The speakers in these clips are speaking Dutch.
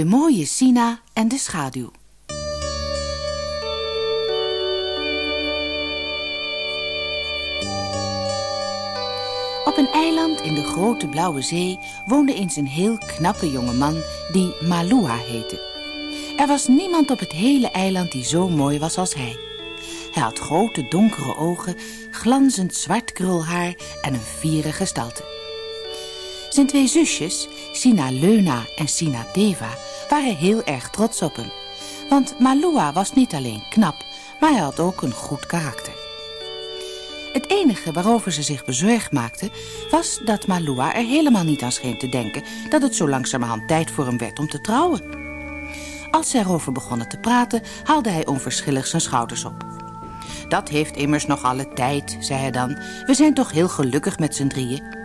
De mooie Sina en de schaduw. Op een eiland in de grote blauwe zee woonde eens een heel knappe jonge man die Malua heette. Er was niemand op het hele eiland die zo mooi was als hij. Hij had grote donkere ogen, glanzend zwart krulhaar en een fiere gestalte. Zijn twee zusjes, Sina Leuna en Sina Deva, waren heel erg trots op hem. Want Malua was niet alleen knap, maar hij had ook een goed karakter. Het enige waarover ze zich bezorgd maakten... was dat Malua er helemaal niet aan scheen te denken... dat het zo langzamerhand tijd voor hem werd om te trouwen. Als ze erover begonnen te praten, haalde hij onverschillig zijn schouders op. Dat heeft immers nog alle tijd, zei hij dan. We zijn toch heel gelukkig met z'n drieën.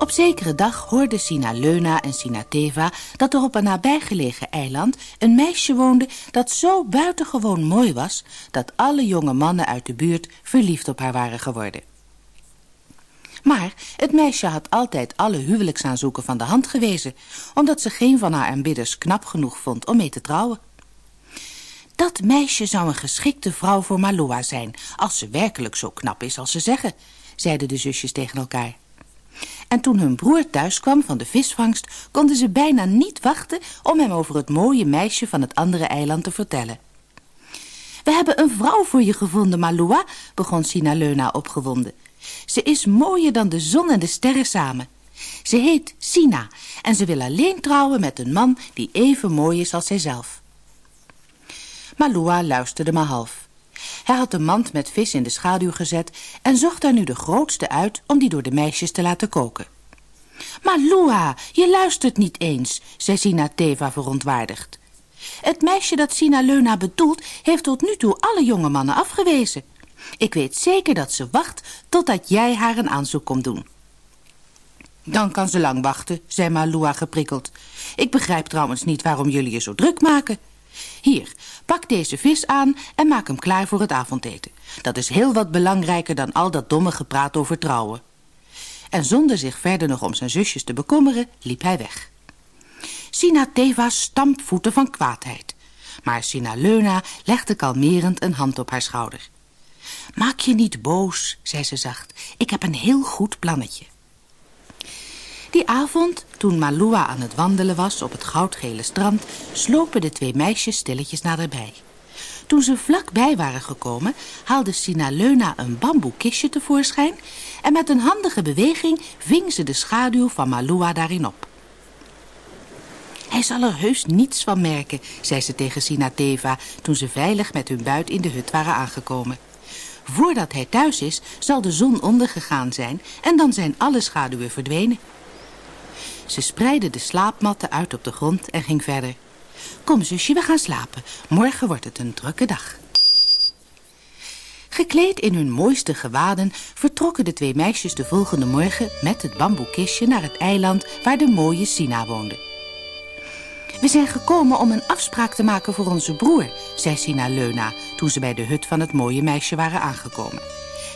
Op zekere dag hoorden Sina Leuna en Sina Teva dat er op een nabijgelegen eiland een meisje woonde dat zo buitengewoon mooi was dat alle jonge mannen uit de buurt verliefd op haar waren geworden. Maar het meisje had altijd alle huwelijksaanzoeken van de hand gewezen, omdat ze geen van haar aanbidders knap genoeg vond om mee te trouwen. Dat meisje zou een geschikte vrouw voor Maloa zijn, als ze werkelijk zo knap is als ze zeggen, zeiden de zusjes tegen elkaar. En toen hun broer thuis kwam van de visvangst, konden ze bijna niet wachten om hem over het mooie meisje van het andere eiland te vertellen. We hebben een vrouw voor je gevonden, Malua, begon Sinaleuna opgewonden. Ze is mooier dan de zon en de sterren samen. Ze heet Sina en ze wil alleen trouwen met een man die even mooi is als zijzelf. Malua luisterde maar half. Hij had de mand met vis in de schaduw gezet en zocht daar nu de grootste uit om die door de meisjes te laten koken. Maar Lua, je luistert niet eens, zei Sina Teva verontwaardigd. Het meisje dat Sina Leuna bedoelt, heeft tot nu toe alle jonge mannen afgewezen. Ik weet zeker dat ze wacht totdat jij haar een aanzoek komt doen. Dan kan ze lang wachten, zei Malua geprikkeld. Ik begrijp trouwens niet waarom jullie je zo druk maken. Hier, pak deze vis aan en maak hem klaar voor het avondeten. Dat is heel wat belangrijker dan al dat domme gepraat over trouwen. En zonder zich verder nog om zijn zusjes te bekommeren, liep hij weg. Sina Teva stampvoeten van kwaadheid. Maar Sina Leuna legde kalmerend een hand op haar schouder. Maak je niet boos, zei ze zacht. Ik heb een heel goed plannetje. Die avond, toen Malua aan het wandelen was op het goudgele strand... slopen de twee meisjes stilletjes naderbij. Toen ze vlakbij waren gekomen, haalde Sinaleuna een bamboekistje tevoorschijn... en met een handige beweging ving ze de schaduw van Malua daarin op. Hij zal er heus niets van merken, zei ze tegen Sinateva... toen ze veilig met hun buit in de hut waren aangekomen. Voordat hij thuis is, zal de zon ondergegaan zijn... en dan zijn alle schaduwen verdwenen. Ze spreidde de slaapmatten uit op de grond en ging verder. Kom zusje, we gaan slapen. Morgen wordt het een drukke dag. Gekleed in hun mooiste gewaden vertrokken de twee meisjes de volgende morgen met het bamboekistje naar het eiland waar de mooie Sina woonde. We zijn gekomen om een afspraak te maken voor onze broer, zei Sina Leuna toen ze bij de hut van het mooie meisje waren aangekomen.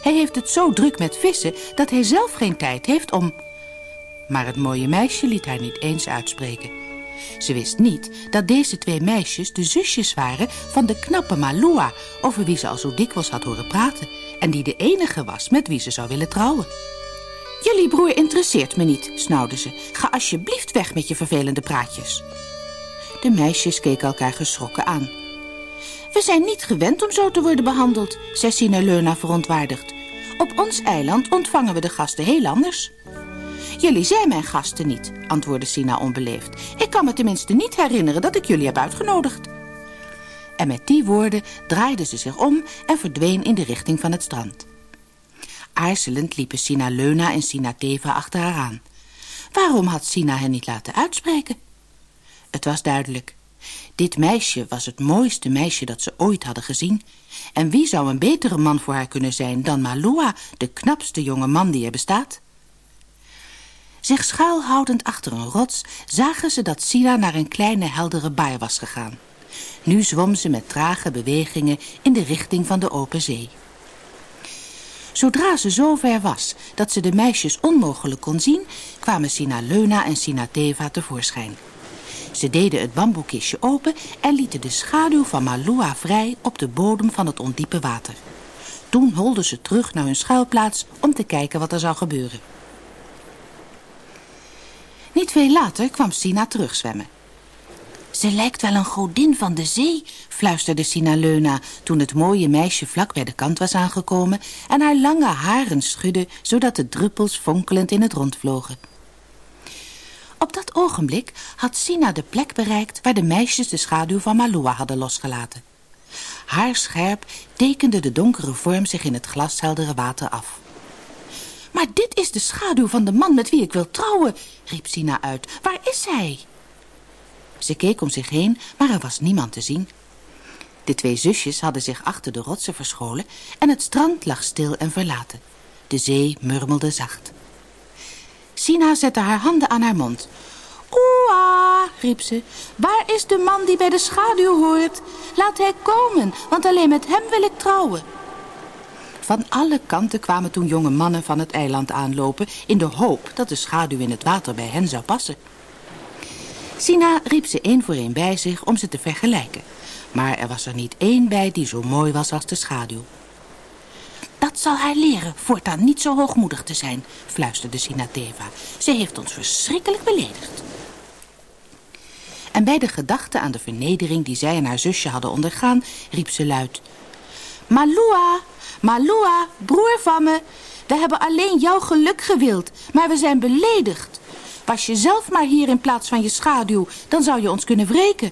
Hij heeft het zo druk met vissen dat hij zelf geen tijd heeft om maar het mooie meisje liet haar niet eens uitspreken. Ze wist niet dat deze twee meisjes de zusjes waren van de knappe Malua... over wie ze al zo dikwijls had horen praten... en die de enige was met wie ze zou willen trouwen. Jullie broer interesseert me niet, snauwde ze. Ga alsjeblieft weg met je vervelende praatjes. De meisjes keken elkaar geschrokken aan. We zijn niet gewend om zo te worden behandeld, zei Sinaleuna verontwaardigd. Op ons eiland ontvangen we de gasten heel anders. Jullie zijn mijn gasten niet, antwoordde Sina onbeleefd. Ik kan me tenminste niet herinneren dat ik jullie heb uitgenodigd. En met die woorden draaide ze zich om en verdween in de richting van het strand. Aarzelend liepen Sina Leuna en Sina Teva achter haar aan. Waarom had Sina hen niet laten uitspreken? Het was duidelijk. Dit meisje was het mooiste meisje dat ze ooit hadden gezien. En wie zou een betere man voor haar kunnen zijn dan Malua, de knapste jonge man die er bestaat? Zich schuilhoudend achter een rots zagen ze dat Sina naar een kleine heldere baai was gegaan. Nu zwom ze met trage bewegingen in de richting van de open zee. Zodra ze zo ver was dat ze de meisjes onmogelijk kon zien, kwamen Sina Leuna en Sina Teva tevoorschijn. Ze deden het bamboekistje open en lieten de schaduw van Malua vrij op de bodem van het ondiepe water. Toen holden ze terug naar hun schuilplaats om te kijken wat er zou gebeuren. Niet veel later kwam Sina terugzwemmen. Ze lijkt wel een godin van de zee, fluisterde Sina Leuna toen het mooie meisje vlak bij de kant was aangekomen en haar lange haren schudde zodat de druppels fonkelend in het rond vlogen. Op dat ogenblik had Sina de plek bereikt waar de meisjes de schaduw van Malua hadden losgelaten. Haarscherp tekende de donkere vorm zich in het glasheldere water af. Maar dit is de schaduw van de man met wie ik wil trouwen, riep Sina uit. Waar is hij? Ze keek om zich heen, maar er was niemand te zien. De twee zusjes hadden zich achter de rotsen verscholen en het strand lag stil en verlaten. De zee murmelde zacht. Sina zette haar handen aan haar mond. Oea, riep ze, waar is de man die bij de schaduw hoort? Laat hij komen, want alleen met hem wil ik trouwen. Van alle kanten kwamen toen jonge mannen van het eiland aanlopen... in de hoop dat de schaduw in het water bij hen zou passen. Sina riep ze één voor één bij zich om ze te vergelijken. Maar er was er niet één bij die zo mooi was als de schaduw. Dat zal haar leren voortaan niet zo hoogmoedig te zijn, fluisterde Sinateva. Ze heeft ons verschrikkelijk beledigd. En bij de gedachte aan de vernedering die zij en haar zusje hadden ondergaan, riep ze luid. Malua, Malua, broer van me, we hebben alleen jouw geluk gewild, maar we zijn beledigd. Was je zelf maar hier in plaats van je schaduw, dan zou je ons kunnen wreken.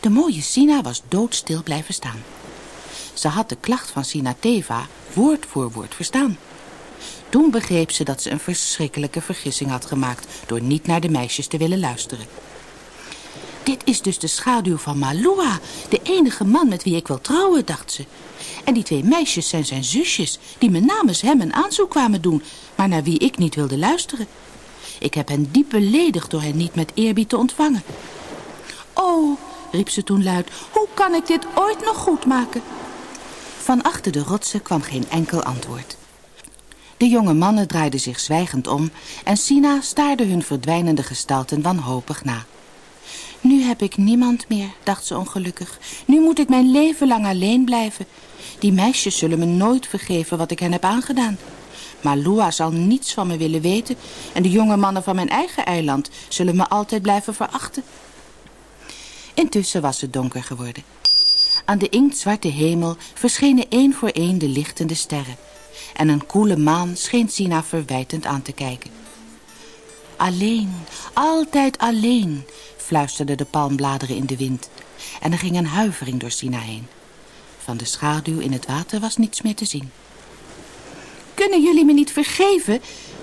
De mooie Sina was doodstil blijven staan. Ze had de klacht van Sinateva woord voor woord verstaan. Toen begreep ze dat ze een verschrikkelijke vergissing had gemaakt... door niet naar de meisjes te willen luisteren. Dit is dus de schaduw van Malua, de enige man met wie ik wil trouwen, dacht ze. En die twee meisjes zijn zijn zusjes, die me namens hem een aanzoek kwamen doen... maar naar wie ik niet wilde luisteren. Ik heb hen diep beledigd door hen niet met eerbied te ontvangen. Oh, riep ze toen luid, hoe kan ik dit ooit nog goed maken? Van achter de rotsen kwam geen enkel antwoord. De jonge mannen draaiden zich zwijgend om en Sina staarde hun verdwijnende gestalten wanhopig na. Nu heb ik niemand meer, dacht ze ongelukkig. Nu moet ik mijn leven lang alleen blijven. Die meisjes zullen me nooit vergeven wat ik hen heb aangedaan. Maar Lua zal niets van me willen weten... en de jonge mannen van mijn eigen eiland zullen me altijd blijven verachten. Intussen was het donker geworden. Aan de inktzwarte hemel verschenen één voor één de lichtende sterren. En een koele maan scheen Sina verwijtend aan te kijken. Alleen, altijd alleen, fluisterden de palmbladeren in de wind. En er ging een huivering door Sina heen. Van de schaduw in het water was niets meer te zien. Kunnen jullie me niet vergeven?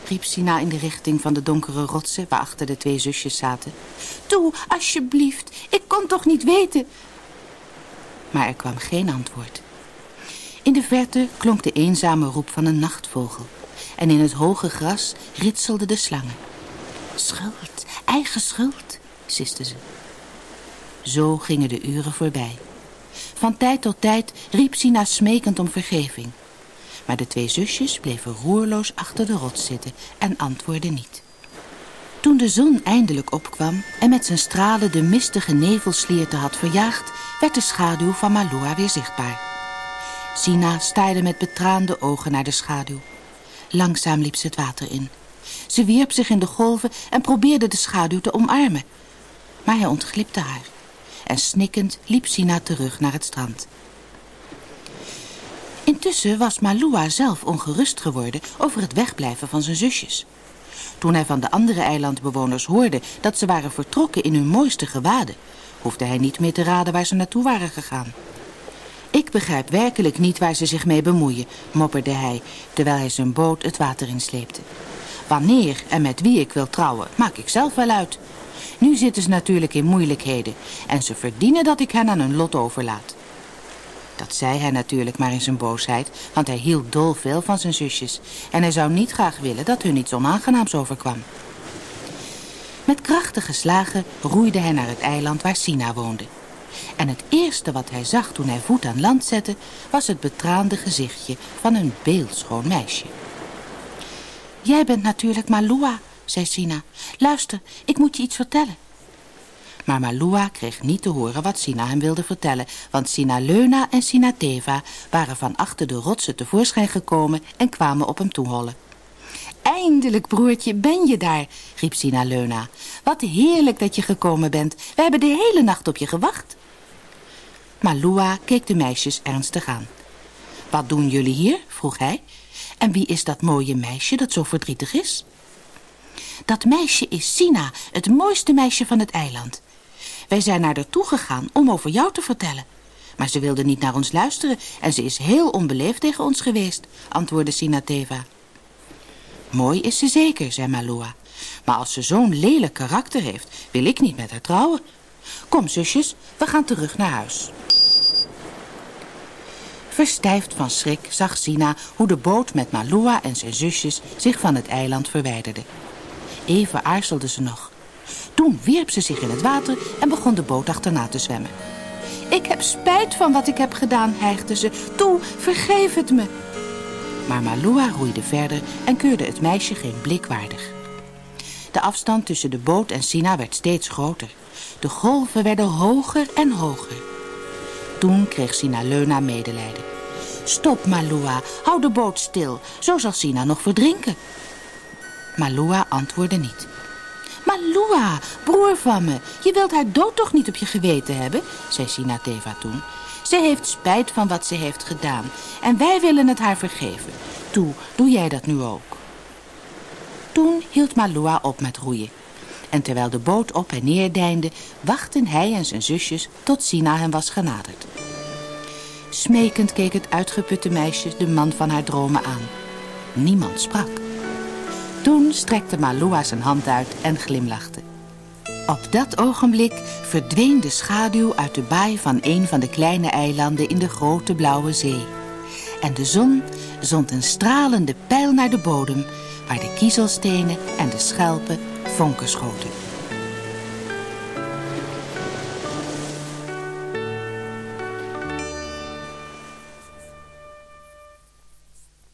riep Sina in de richting van de donkere rotsen waarachter de twee zusjes zaten. Toe, alsjeblieft, ik kon toch niet weten maar er kwam geen antwoord. In de verte klonk de eenzame roep van een nachtvogel. En in het hoge gras ritselden de slangen. Schuld, eigen schuld, siste ze. Zo gingen de uren voorbij. Van tijd tot tijd riep Sina smekend om vergeving. Maar de twee zusjes bleven roerloos achter de rots zitten en antwoordden niet. Toen de zon eindelijk opkwam en met zijn stralen de mistige nevelslierte had verjaagd, werd de schaduw van Malua weer zichtbaar. Sina staarde met betraande ogen naar de schaduw. Langzaam liep ze het water in. Ze wierp zich in de golven en probeerde de schaduw te omarmen. Maar hij ontglipte haar. En snikkend liep Sina terug naar het strand. Intussen was Malua zelf ongerust geworden over het wegblijven van zijn zusjes. Toen hij van de andere eilandbewoners hoorde dat ze waren vertrokken in hun mooiste gewaden, hoefde hij niet meer te raden waar ze naartoe waren gegaan. Ik begrijp werkelijk niet waar ze zich mee bemoeien, mopperde hij, terwijl hij zijn boot het water insleepte. Wanneer en met wie ik wil trouwen, maak ik zelf wel uit. Nu zitten ze natuurlijk in moeilijkheden en ze verdienen dat ik hen aan hun lot overlaat. Dat zei hij natuurlijk maar in zijn boosheid, want hij hield dolveel van zijn zusjes. En hij zou niet graag willen dat hun iets onaangenaams overkwam. Met krachtige slagen roeide hij naar het eiland waar Sina woonde. En het eerste wat hij zag toen hij voet aan land zette... was het betraande gezichtje van een beeldschoon meisje. Jij bent natuurlijk Malua, zei Sina. Luister, ik moet je iets vertellen. Maar Malua kreeg niet te horen wat Sina hem wilde vertellen, want Sina Leuna en Sina Teva waren van achter de rotsen tevoorschijn gekomen en kwamen op hem toehollen. Eindelijk, broertje, ben je daar, riep Sina Leuna. Wat heerlijk dat je gekomen bent. We hebben de hele nacht op je gewacht. Malua keek de meisjes ernstig aan. Wat doen jullie hier? vroeg hij. En wie is dat mooie meisje dat zo verdrietig is? Dat meisje is Sina, het mooiste meisje van het eiland. Wij zijn naar haar toe gegaan om over jou te vertellen. Maar ze wilde niet naar ons luisteren en ze is heel onbeleefd tegen ons geweest, antwoordde Sina Teva. Mooi is ze zeker, zei Malua. Maar als ze zo'n lelijk karakter heeft, wil ik niet met haar trouwen. Kom, zusjes, we gaan terug naar huis. Verstijfd van schrik zag Sina hoe de boot met Malua en zijn zusjes zich van het eiland verwijderde. Even aarzelde ze nog. Toen wierp ze zich in het water en begon de boot achterna te zwemmen. Ik heb spijt van wat ik heb gedaan, hijgde ze. Toe, vergeef het me. Maar Malua roeide verder en keurde het meisje geen blik waardig. De afstand tussen de boot en Sina werd steeds groter. De golven werden hoger en hoger. Toen kreeg Sina Leuna medelijden. Stop, Malua, hou de boot stil. Zo zal Sina nog verdrinken. Malua antwoordde niet. Malua, broer van me, je wilt haar dood toch niet op je geweten hebben, zei Sinateva toen. Ze heeft spijt van wat ze heeft gedaan en wij willen het haar vergeven. Toe, doe jij dat nu ook. Toen hield Malua op met roeien. En terwijl de boot op en neer deinde, wachten hij en zijn zusjes tot Sina hem was genaderd. Smekend keek het uitgeputte meisje de man van haar dromen aan. Niemand sprak. Toen strekte Malua zijn hand uit en glimlachte. Op dat ogenblik verdween de schaduw uit de baai van een van de kleine eilanden in de grote blauwe zee. En de zon zond een stralende pijl naar de bodem, waar de kiezelstenen en de schelpen vonken schoten.